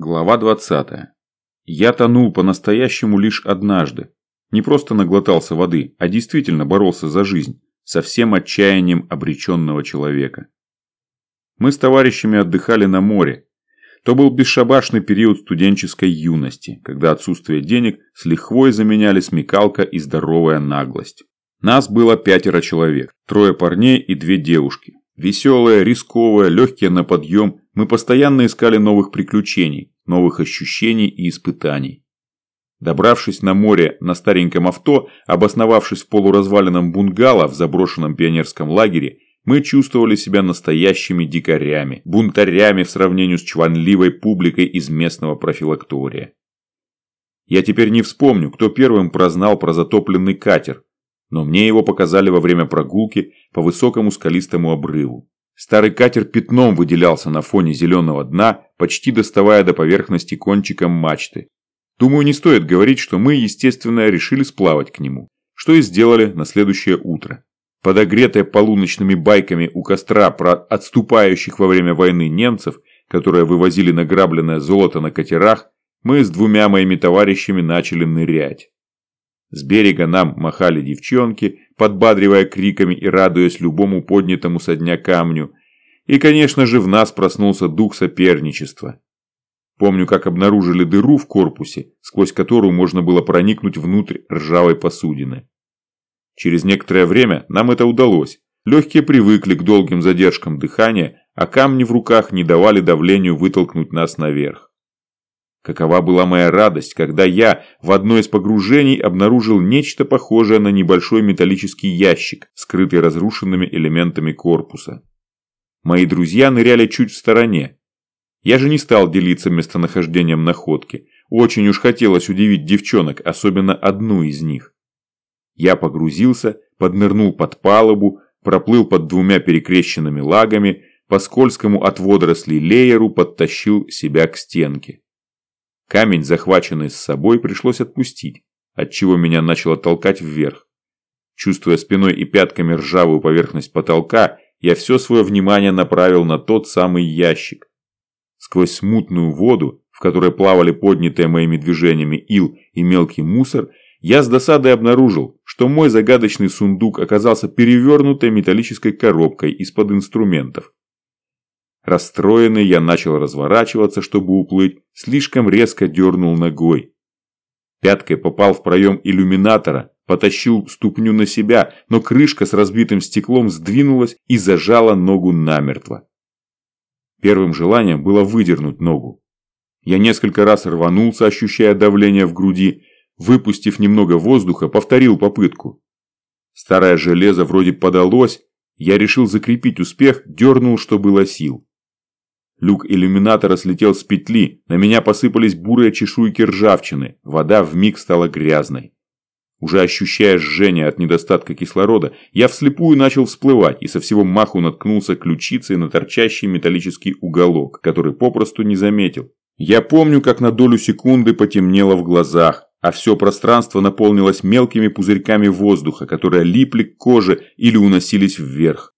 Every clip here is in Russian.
Глава 20. Я тонул по-настоящему лишь однажды. Не просто наглотался воды, а действительно боролся за жизнь, со всем отчаянием обреченного человека. Мы с товарищами отдыхали на море. То был бесшабашный период студенческой юности, когда отсутствие денег с лихвой заменяли смекалка и здоровая наглость. Нас было пятеро человек, трое парней и две девушки. Веселые, рисковые, легкие на подъем, мы постоянно искали новых приключений, новых ощущений и испытаний. Добравшись на море на стареньком авто, обосновавшись в полуразваленном бунгало в заброшенном пионерском лагере, мы чувствовали себя настоящими дикарями, бунтарями в сравнении с чванливой публикой из местного профилактория. Я теперь не вспомню, кто первым прознал про затопленный катер, но мне его показали во время прогулки по высокому скалистому обрыву. Старый катер пятном выделялся на фоне зеленого дна, почти доставая до поверхности кончиком мачты. Думаю, не стоит говорить, что мы, естественно, решили сплавать к нему, что и сделали на следующее утро. Подогретая полуночными байками у костра про отступающих во время войны немцев, которые вывозили награбленное золото на катерах, мы с двумя моими товарищами начали нырять. С берега нам махали девчонки, подбадривая криками и радуясь любому поднятому со дня камню. И, конечно же, в нас проснулся дух соперничества. Помню, как обнаружили дыру в корпусе, сквозь которую можно было проникнуть внутрь ржавой посудины. Через некоторое время нам это удалось. Легкие привыкли к долгим задержкам дыхания, а камни в руках не давали давлению вытолкнуть нас наверх. Какова была моя радость, когда я в одно из погружений обнаружил нечто похожее на небольшой металлический ящик, скрытый разрушенными элементами корпуса. Мои друзья ныряли чуть в стороне. Я же не стал делиться местонахождением находки. Очень уж хотелось удивить девчонок, особенно одну из них. Я погрузился, поднырнул под палубу, проплыл под двумя перекрещенными лагами, по скользкому от водорослей лееру подтащил себя к стенке. Камень, захваченный с собой, пришлось отпустить, отчего меня начало толкать вверх. Чувствуя спиной и пятками ржавую поверхность потолка, я все свое внимание направил на тот самый ящик. Сквозь смутную воду, в которой плавали поднятые моими движениями ил и мелкий мусор, я с досадой обнаружил, что мой загадочный сундук оказался перевернутой металлической коробкой из-под инструментов. Расстроенный, я начал разворачиваться, чтобы уплыть, слишком резко дернул ногой. Пяткой попал в проем иллюминатора, потащил ступню на себя, но крышка с разбитым стеклом сдвинулась и зажала ногу намертво. Первым желанием было выдернуть ногу. Я несколько раз рванулся, ощущая давление в груди, выпустив немного воздуха, повторил попытку. Старое железо вроде подалось, я решил закрепить успех, дернул, что было сил. Люк иллюминатора слетел с петли, на меня посыпались бурые чешуйки ржавчины, вода вмиг стала грязной. Уже ощущая жжение от недостатка кислорода, я вслепую начал всплывать и со всего маху наткнулся ключицей на торчащий металлический уголок, который попросту не заметил. Я помню, как на долю секунды потемнело в глазах, а все пространство наполнилось мелкими пузырьками воздуха, которые липли к коже или уносились вверх.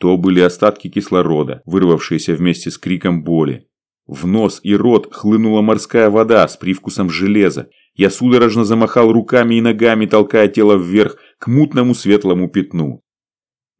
То были остатки кислорода, вырвавшиеся вместе с криком боли. В нос и рот хлынула морская вода с привкусом железа. Я судорожно замахал руками и ногами, толкая тело вверх к мутному светлому пятну.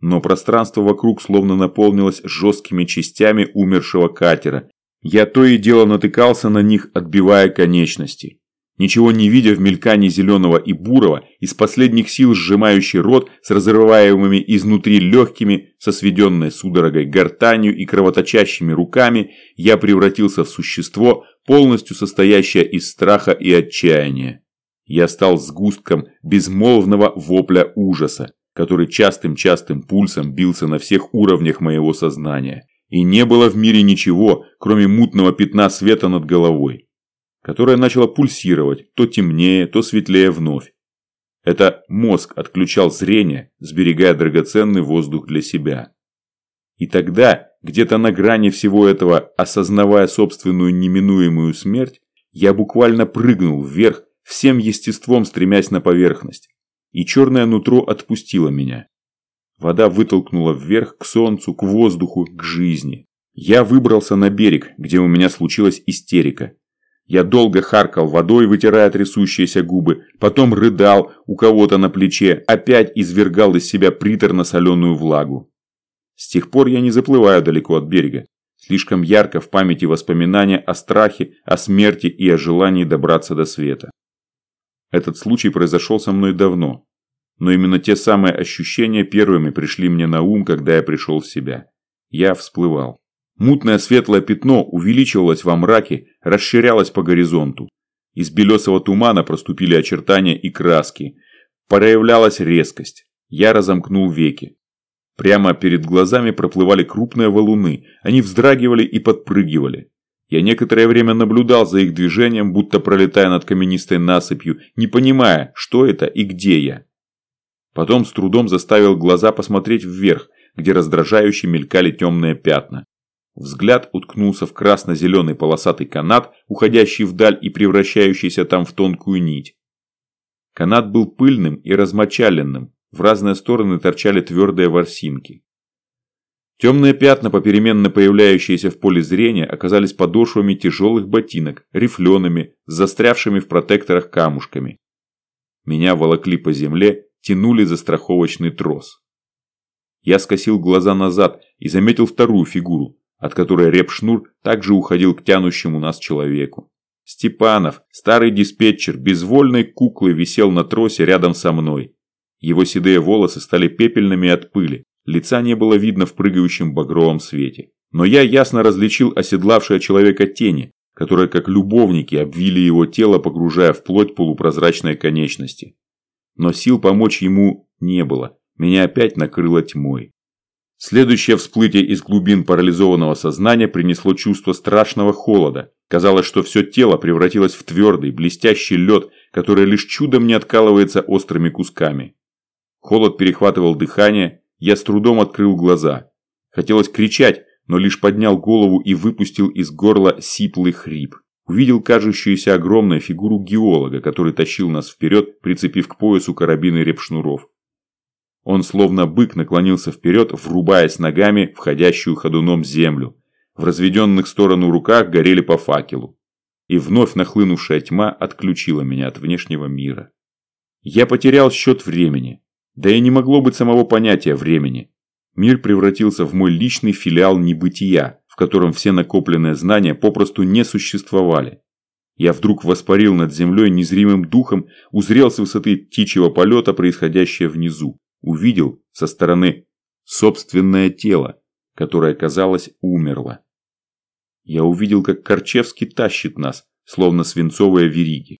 Но пространство вокруг словно наполнилось жесткими частями умершего катера. Я то и дело натыкался на них, отбивая конечности. Ничего не видя в мелькании зеленого и бурого, из последних сил сжимающий рот с разрываемыми изнутри легкими, со сведенной судорогой гортанью и кровоточащими руками, я превратился в существо, полностью состоящее из страха и отчаяния. Я стал сгустком безмолвного вопля ужаса, который частым-частым пульсом бился на всех уровнях моего сознания. И не было в мире ничего, кроме мутного пятна света над головой которая начала пульсировать, то темнее, то светлее вновь. Это мозг отключал зрение, сберегая драгоценный воздух для себя. И тогда, где-то на грани всего этого, осознавая собственную неминуемую смерть, я буквально прыгнул вверх, всем естеством стремясь на поверхность. И черное нутро отпустило меня. Вода вытолкнула вверх к солнцу, к воздуху, к жизни. Я выбрался на берег, где у меня случилась истерика. Я долго харкал водой, вытирая трясущиеся губы, потом рыдал у кого-то на плече, опять извергал из себя приторно-соленую влагу. С тех пор я не заплываю далеко от берега. Слишком ярко в памяти воспоминания о страхе, о смерти и о желании добраться до света. Этот случай произошел со мной давно. Но именно те самые ощущения первыми пришли мне на ум, когда я пришел в себя. Я всплывал. Мутное светлое пятно увеличивалось во мраке, расширялось по горизонту. Из белесого тумана проступили очертания и краски. Проявлялась резкость. Я разомкнул веки. Прямо перед глазами проплывали крупные валуны. Они вздрагивали и подпрыгивали. Я некоторое время наблюдал за их движением, будто пролетая над каменистой насыпью, не понимая, что это и где я. Потом с трудом заставил глаза посмотреть вверх, где раздражающе мелькали темные пятна. Взгляд уткнулся в красно-зеленый полосатый канат, уходящий вдаль и превращающийся там в тонкую нить. Канат был пыльным и размочаленным, в разные стороны торчали твердые ворсинки. Темные пятна, попеременно появляющиеся в поле зрения, оказались подошвами тяжелых ботинок, рифлеными, застрявшими в протекторах камушками. Меня волокли по земле, тянули за страховочный трос. Я скосил глаза назад и заметил вторую фигуру, от которой реп-шнур также уходил к тянущему нас человеку. Степанов, старый диспетчер, безвольной куклой висел на тросе рядом со мной. Его седые волосы стали пепельными от пыли, лица не было видно в прыгающем багровом свете. Но я ясно различил оседлавшее человека тени, которые как любовники обвили его тело, погружая в плоть полупрозрачной конечности. Но сил помочь ему не было, меня опять накрыло тьмой. Следующее всплытие из глубин парализованного сознания принесло чувство страшного холода. Казалось, что все тело превратилось в твердый, блестящий лед, который лишь чудом не откалывается острыми кусками. Холод перехватывал дыхание, я с трудом открыл глаза. Хотелось кричать, но лишь поднял голову и выпустил из горла сиплый хрип. Увидел кажущуюся огромную фигуру геолога, который тащил нас вперед, прицепив к поясу карабины репшнуров. Он словно бык наклонился вперед, врубаясь ногами в ходящую ходуном землю. В разведенных сторону руках горели по факелу. И вновь нахлынувшая тьма отключила меня от внешнего мира. Я потерял счет времени. Да и не могло быть самого понятия времени. Мир превратился в мой личный филиал небытия, в котором все накопленные знания попросту не существовали. Я вдруг воспарил над землей незримым духом, узрел с высоты птичьего полета происходящее внизу увидел со стороны собственное тело, которое, казалось, умерло. Я увидел, как Корчевский тащит нас, словно свинцовые вериги.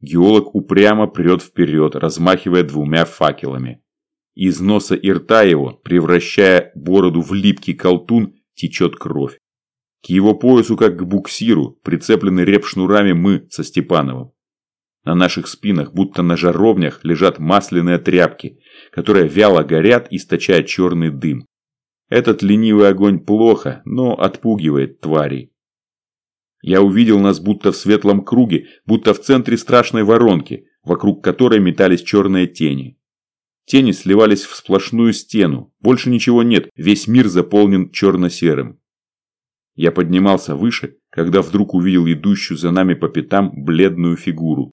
Геолог упрямо прет вперед, размахивая двумя факелами. Из носа и рта его, превращая бороду в липкий колтун, течет кровь. К его поясу, как к буксиру, прицеплены репшнурами мы со Степановым. На наших спинах, будто на жаровнях, лежат масляные тряпки, которые вяло горят, источая черный дым. Этот ленивый огонь плохо, но отпугивает тварей. Я увидел нас будто в светлом круге, будто в центре страшной воронки, вокруг которой метались черные тени. Тени сливались в сплошную стену, больше ничего нет, весь мир заполнен черно-серым. Я поднимался выше, когда вдруг увидел идущую за нами по пятам бледную фигуру.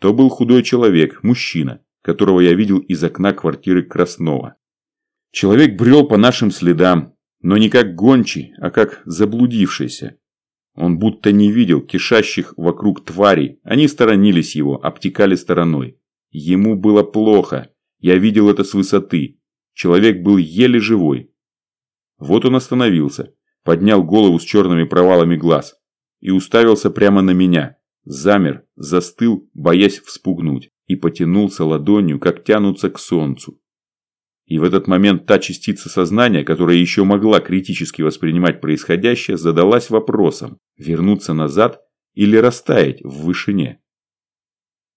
То был худой человек, мужчина, которого я видел из окна квартиры Краснова. Человек брел по нашим следам, но не как гончий, а как заблудившийся. Он будто не видел кишащих вокруг тварей, они сторонились его, обтекали стороной. Ему было плохо, я видел это с высоты. Человек был еле живой. Вот он остановился, поднял голову с черными провалами глаз и уставился прямо на меня, замер, застыл, боясь вспугнуть, и потянулся ладонью, как тянутся к солнцу. И в этот момент та частица сознания, которая еще могла критически воспринимать происходящее, задалась вопросом, вернуться назад или растаять в вышине.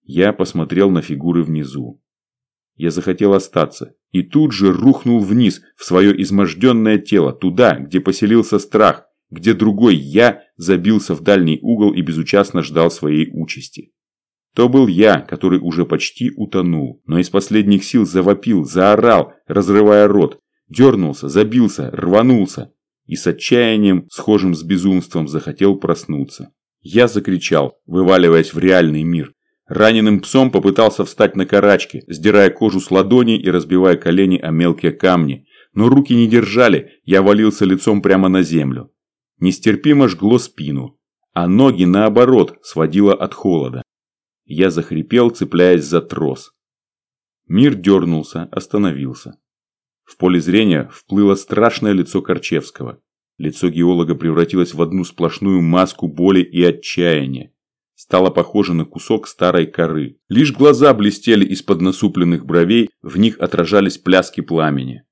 Я посмотрел на фигуры внизу. Я захотел остаться, и тут же рухнул вниз, в свое изможденное тело, туда, где поселился страх, где другой я забился в дальний угол и безучастно ждал своей участи. То был я, который уже почти утонул, но из последних сил завопил, заорал, разрывая рот, дернулся, забился, рванулся и с отчаянием, схожим с безумством, захотел проснуться. Я закричал, вываливаясь в реальный мир. Раненым псом попытался встать на карачки, сдирая кожу с ладоней и разбивая колени о мелкие камни. Но руки не держали, я валился лицом прямо на землю. Нестерпимо жгло спину, а ноги, наоборот, сводило от холода. Я захрипел, цепляясь за трос. Мир дернулся, остановился. В поле зрения вплыло страшное лицо Корчевского. Лицо геолога превратилось в одну сплошную маску боли и отчаяния. Стало похоже на кусок старой коры. Лишь глаза блестели из-под насупленных бровей, в них отражались пляски пламени.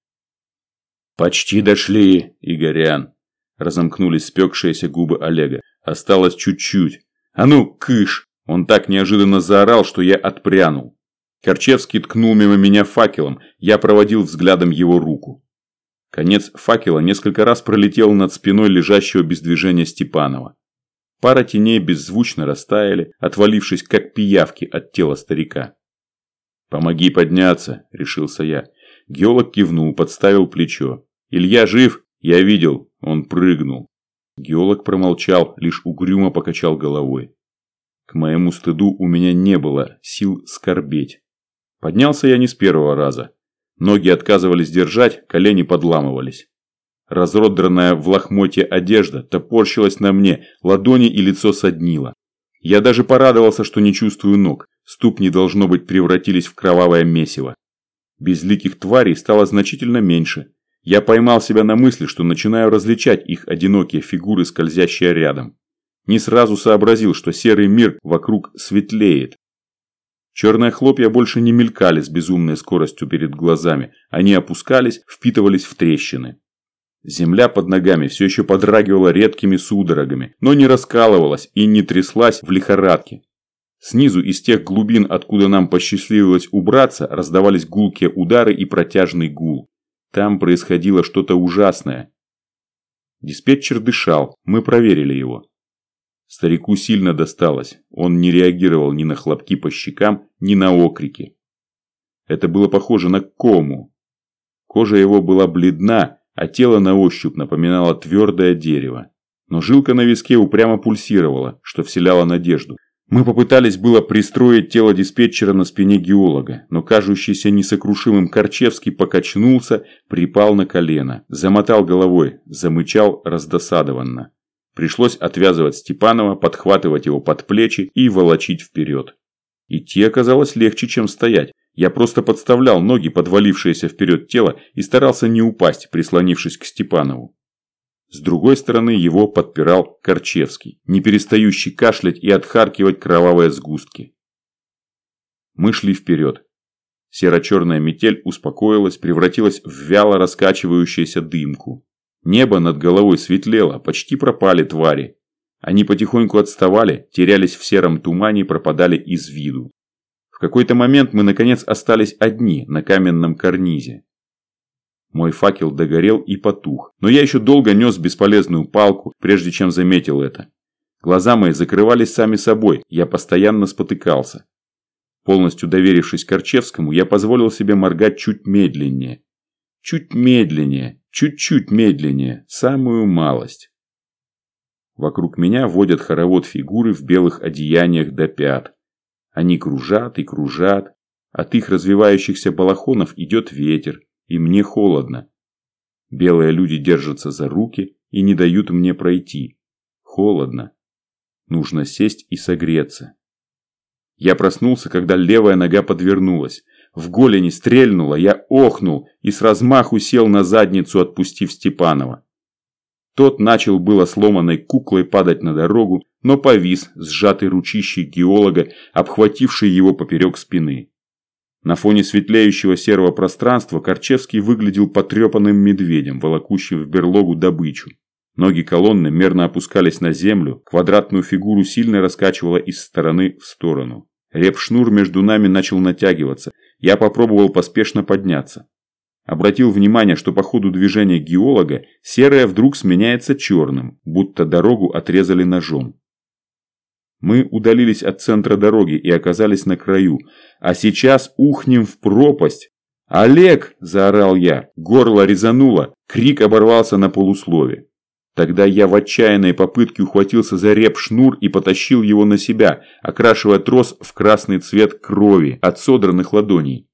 «Почти дошли, Игорян!» Разомкнулись спекшиеся губы Олега. «Осталось чуть-чуть. А ну, кыш!» Он так неожиданно заорал, что я отпрянул. Корчевский ткнул мимо меня факелом, я проводил взглядом его руку. Конец факела несколько раз пролетел над спиной лежащего без движения Степанова. Пара теней беззвучно растаяли, отвалившись как пиявки от тела старика. «Помоги подняться», – решился я. Геолог кивнул, подставил плечо. «Илья жив? Я видел. Он прыгнул». Геолог промолчал, лишь угрюмо покачал головой. К моему стыду у меня не было сил скорбеть. Поднялся я не с первого раза. Ноги отказывались держать, колени подламывались. Разродранная в лохмотье одежда топорщилась на мне, ладони и лицо соднило. Я даже порадовался, что не чувствую ног. Ступни, должно быть, превратились в кровавое месиво. Безликих тварей стало значительно меньше. Я поймал себя на мысли, что начинаю различать их одинокие фигуры, скользящие рядом. Не сразу сообразил, что серый мир вокруг светлеет, Черные хлопья больше не мелькали с безумной скоростью перед глазами. Они опускались, впитывались в трещины. Земля под ногами все еще подрагивала редкими судорогами, но не раскалывалась и не тряслась в лихорадке. Снизу из тех глубин, откуда нам посчастливилось убраться, раздавались гулкие удары и протяжный гул. Там происходило что-то ужасное. Диспетчер дышал, мы проверили его. Старику сильно досталось, он не реагировал ни на хлопки по щекам, ни на окрики. Это было похоже на кому. Кожа его была бледна, а тело на ощупь напоминало твердое дерево. Но жилка на виске упрямо пульсировала, что вселяло надежду. Мы попытались было пристроить тело диспетчера на спине геолога, но кажущийся несокрушимым Корчевский покачнулся, припал на колено, замотал головой, замычал раздосадованно. Пришлось отвязывать Степанова, подхватывать его под плечи и волочить вперед. Идти оказалось легче, чем стоять. Я просто подставлял ноги, подвалившееся вперед тело, и старался не упасть, прислонившись к Степанову. С другой стороны его подпирал Корчевский, не перестающий кашлять и отхаркивать кровавые сгустки. Мы шли вперед. Серо-черная метель успокоилась, превратилась в вяло раскачивающуюся дымку. Небо над головой светлело, почти пропали твари. Они потихоньку отставали, терялись в сером тумане и пропадали из виду. В какой-то момент мы наконец остались одни на каменном карнизе. Мой факел догорел и потух, но я еще долго нес бесполезную палку, прежде чем заметил это. Глаза мои закрывались сами собой, я постоянно спотыкался. Полностью доверившись Корчевскому, я позволил себе моргать чуть медленнее. Чуть медленнее, Чуть-чуть медленнее, самую малость. Вокруг меня водят хоровод фигуры в белых одеяниях до пят. Они кружат и кружат. От их развивающихся балахонов идет ветер, и мне холодно. Белые люди держатся за руки и не дают мне пройти. Холодно. Нужно сесть и согреться. Я проснулся, когда левая нога подвернулась. В голени стрельнуло, я охнул и с размаху сел на задницу, отпустив Степанова. Тот начал было сломанной куклой падать на дорогу, но повис, сжатый ручищей геолога, обхвативший его поперек спины. На фоне светлеющего серого пространства Корчевский выглядел потрепанным медведем, волокущим в берлогу добычу. Ноги колонны мерно опускались на землю, квадратную фигуру сильно раскачивала из стороны в сторону. Реп-шнур между нами начал натягиваться. Я попробовал поспешно подняться. Обратил внимание, что по ходу движения геолога серое вдруг сменяется черным, будто дорогу отрезали ножом. Мы удалились от центра дороги и оказались на краю. А сейчас ухнем в пропасть. «Олег!» – заорал я. Горло резануло. Крик оборвался на полуслове. Тогда я в отчаянной попытке ухватился за реп-шнур и потащил его на себя, окрашивая трос в красный цвет крови от содранных ладоней.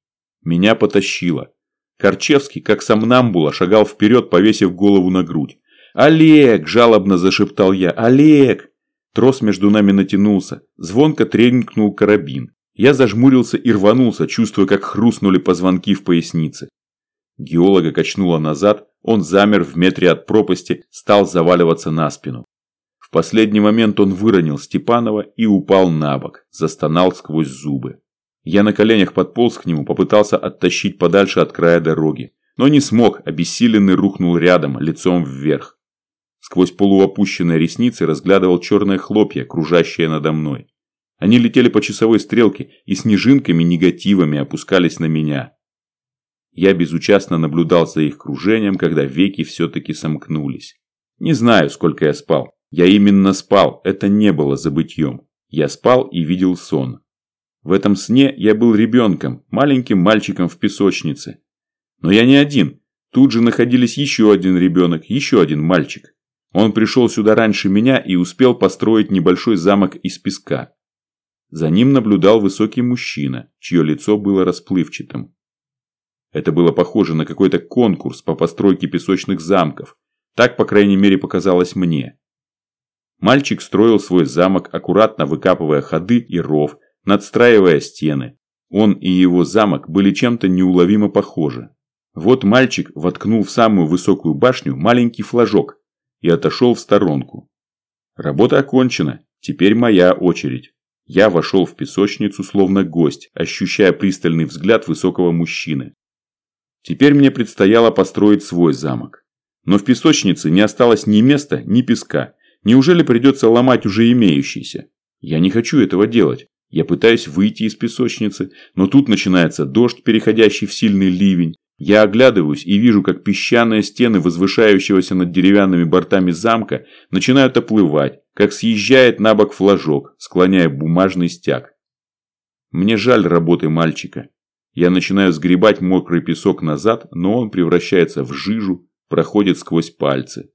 Меня потащило. Корчевский, как сомнамбула, шагал вперед, повесив голову на грудь. «Олег!» – жалобно зашептал я. «Олег!» Трос между нами натянулся. Звонко тренькнул карабин. Я зажмурился и рванулся, чувствуя, как хрустнули позвонки в пояснице. Геолога качнуло назад, он замер в метре от пропасти, стал заваливаться на спину. В последний момент он выронил Степанова и упал на бок, застонал сквозь зубы. Я на коленях подполз к нему, попытался оттащить подальше от края дороги, но не смог, обессиленный рухнул рядом, лицом вверх. Сквозь полуопущенные ресницы разглядывал черные хлопья, кружащие надо мной. Они летели по часовой стрелке и снежинками-негативами опускались на меня. Я безучастно наблюдал за их кружением, когда веки все-таки сомкнулись. Не знаю, сколько я спал. Я именно спал, это не было забытьем. Я спал и видел сон. В этом сне я был ребенком, маленьким мальчиком в песочнице. Но я не один. Тут же находились еще один ребенок, еще один мальчик. Он пришел сюда раньше меня и успел построить небольшой замок из песка. За ним наблюдал высокий мужчина, чье лицо было расплывчатым. Это было похоже на какой-то конкурс по постройке песочных замков. Так, по крайней мере, показалось мне. Мальчик строил свой замок, аккуратно выкапывая ходы и ров, надстраивая стены. Он и его замок были чем-то неуловимо похожи. Вот мальчик воткнул в самую высокую башню маленький флажок и отошел в сторонку. Работа окончена, теперь моя очередь. Я вошел в песочницу словно гость, ощущая пристальный взгляд высокого мужчины. Теперь мне предстояло построить свой замок. Но в песочнице не осталось ни места, ни песка. Неужели придется ломать уже имеющийся? Я не хочу этого делать. Я пытаюсь выйти из песочницы, но тут начинается дождь, переходящий в сильный ливень. Я оглядываюсь и вижу, как песчаные стены возвышающегося над деревянными бортами замка начинают оплывать, как съезжает на бок флажок, склоняя бумажный стяг. Мне жаль работы мальчика. Я начинаю сгребать мокрый песок назад, но он превращается в жижу, проходит сквозь пальцы.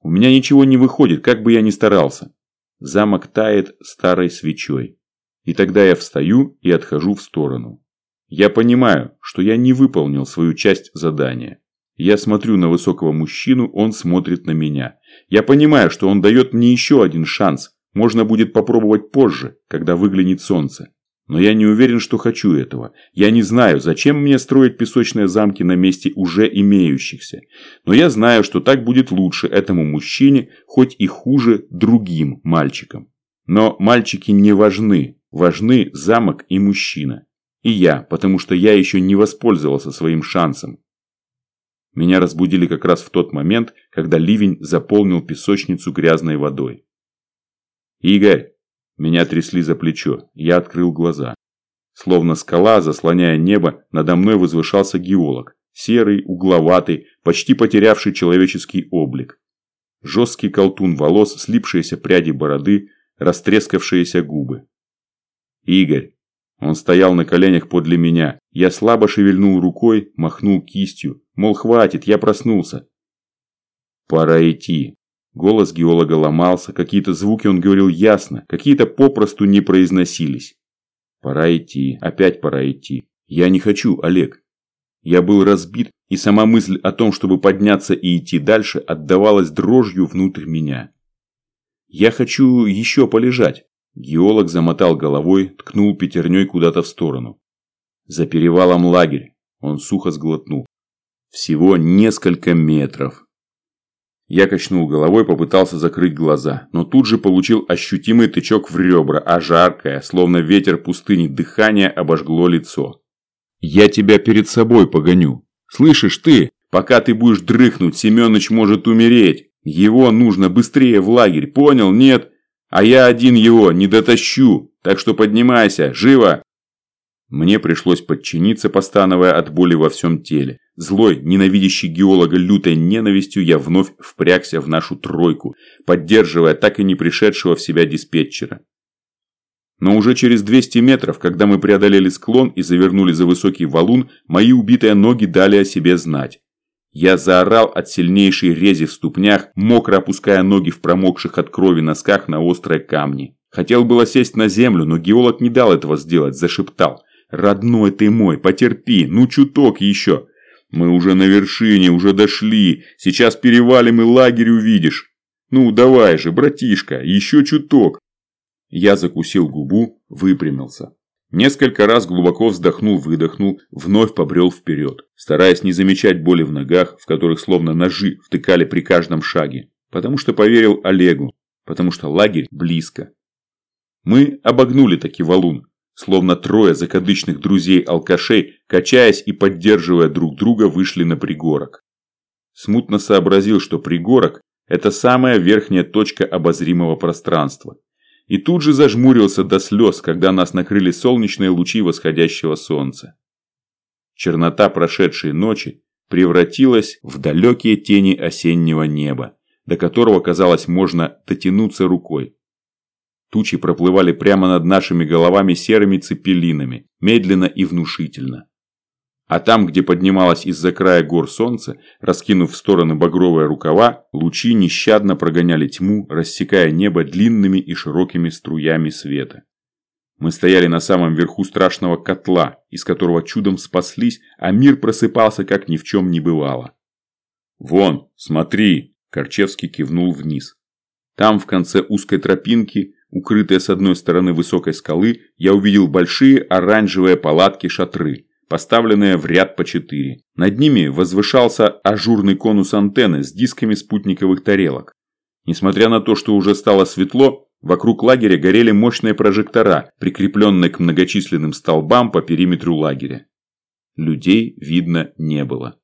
У меня ничего не выходит, как бы я ни старался. Замок тает старой свечой. И тогда я встаю и отхожу в сторону. Я понимаю, что я не выполнил свою часть задания. Я смотрю на высокого мужчину, он смотрит на меня. Я понимаю, что он дает мне еще один шанс. Можно будет попробовать позже, когда выглянет солнце. Но я не уверен, что хочу этого. Я не знаю, зачем мне строить песочные замки на месте уже имеющихся. Но я знаю, что так будет лучше этому мужчине, хоть и хуже другим мальчикам. Но мальчики не важны. Важны замок и мужчина. И я, потому что я еще не воспользовался своим шансом. Меня разбудили как раз в тот момент, когда ливень заполнил песочницу грязной водой. «Игорь!» Меня трясли за плечо. Я открыл глаза. Словно скала, заслоняя небо, надо мной возвышался геолог. Серый, угловатый, почти потерявший человеческий облик. Жесткий колтун волос, слипшиеся пряди бороды, растрескавшиеся губы. Игорь. Он стоял на коленях подле меня. Я слабо шевельнул рукой, махнул кистью. Мол, хватит, я проснулся. Пора идти. Голос геолога ломался, какие-то звуки он говорил ясно, какие-то попросту не произносились. Пора идти, опять пора идти. Я не хочу, Олег. Я был разбит, и сама мысль о том, чтобы подняться и идти дальше, отдавалась дрожью внутрь меня. Я хочу еще полежать. Геолог замотал головой, ткнул пятерней куда-то в сторону. За перевалом лагерь. Он сухо сглотнул. Всего несколько метров. Я качнул головой, попытался закрыть глаза, но тут же получил ощутимый тычок в ребра, а жаркое, словно ветер пустыни, дыхание обожгло лицо. «Я тебя перед собой погоню. Слышишь ты? Пока ты будешь дрыхнуть, Семёныч может умереть. Его нужно быстрее в лагерь, понял, нет? А я один его не дотащу, так что поднимайся, живо!» Мне пришлось подчиниться, постановая от боли во всем теле. Злой, ненавидящий геолога лютой ненавистью, я вновь впрягся в нашу тройку, поддерживая так и не пришедшего в себя диспетчера. Но уже через 200 метров, когда мы преодолели склон и завернули за высокий валун, мои убитые ноги дали о себе знать. Я заорал от сильнейшей рези в ступнях, мокро опуская ноги в промокших от крови носках на острые камни. Хотел было сесть на землю, но геолог не дал этого сделать, зашептал. «Родной ты мой, потерпи, ну чуток еще. Мы уже на вершине, уже дошли, сейчас перевалим и лагерь увидишь. Ну давай же, братишка, еще чуток». Я закусил губу, выпрямился. Несколько раз глубоко вздохнул-выдохнул, вновь побрел вперед, стараясь не замечать боли в ногах, в которых словно ножи втыкали при каждом шаге. Потому что поверил Олегу, потому что лагерь близко. Мы обогнули таки валун, словно трое закадычных друзей-алкашей, качаясь и поддерживая друг друга, вышли на пригорок. Смутно сообразил, что пригорок – это самая верхняя точка обозримого пространства. И тут же зажмурился до слез, когда нас накрыли солнечные лучи восходящего солнца. Чернота прошедшей ночи превратилась в далекие тени осеннего неба, до которого, казалось, можно дотянуться рукой. Тучи проплывали прямо над нашими головами серыми цепелинами, медленно и внушительно. А там, где поднималось из-за края гор солнце, раскинув в стороны багровые рукава, лучи нещадно прогоняли тьму, рассекая небо длинными и широкими струями света. Мы стояли на самом верху страшного котла, из которого чудом спаслись, а мир просыпался, как ни в чем не бывало. «Вон, смотри!» – Корчевский кивнул вниз. Там, в конце узкой тропинки, укрытые с одной стороны высокой скалы, я увидел большие оранжевые палатки-шатры, поставленные в ряд по четыре. Над ними возвышался ажурный конус антенны с дисками спутниковых тарелок. Несмотря на то, что уже стало светло, вокруг лагеря горели мощные прожектора, прикрепленные к многочисленным столбам по периметру лагеря. Людей видно не было.